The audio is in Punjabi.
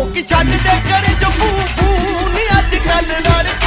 ਲੋਕ ਛੱਡ ਦੇ ਕਰ ਜੋ ਫੂ ਫੂ ਨੀ ਅੱਜ ਕੱਲ ਲੜ